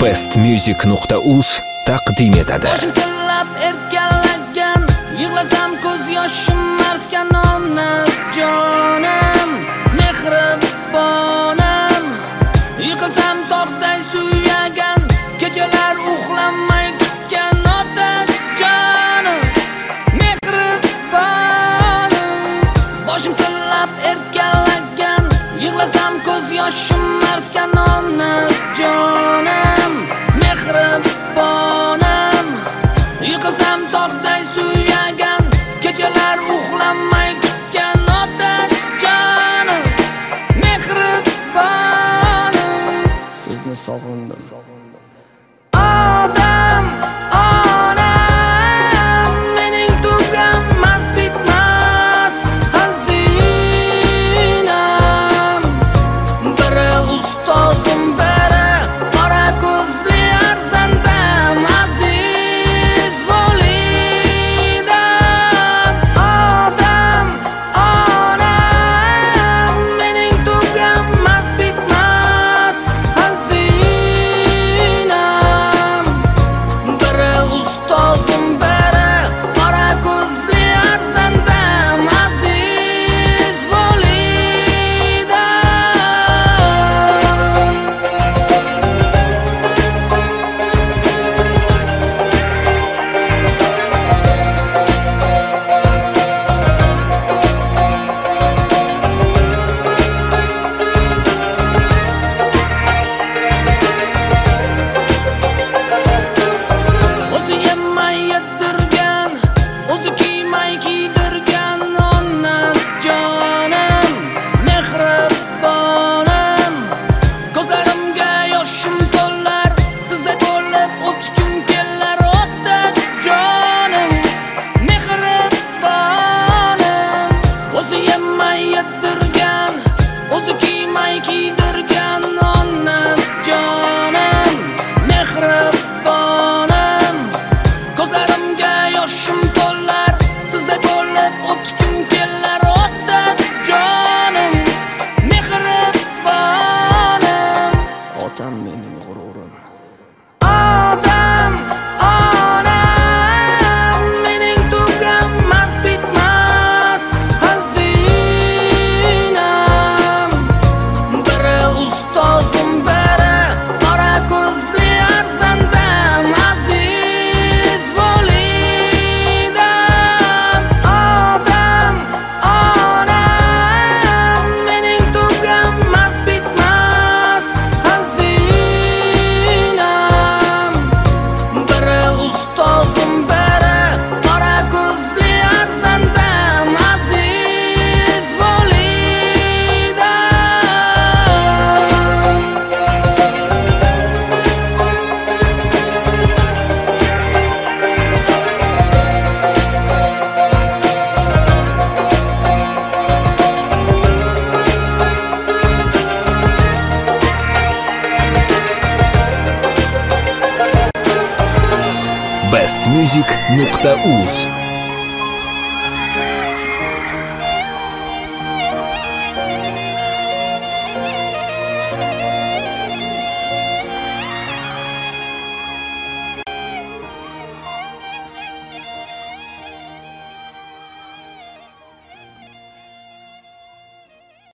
bestmusic.uz taqdim etadi. Boshim senlab erkalagan yig'lasam ko'z yoshim artgan ona jonim mehribonam yiqilsam tog'day suyagan kechalar uxlamay kutgan ota jonim mehribonim boshim senlab erkalagan yig'lasam ko'z yoshim artgan ona jonim. mehribonam yiqilsam tog'day suyagan kechalar uxlamay kutgan otajonim mehribonim sizni sog'indim. Odam Best bestmusic.uz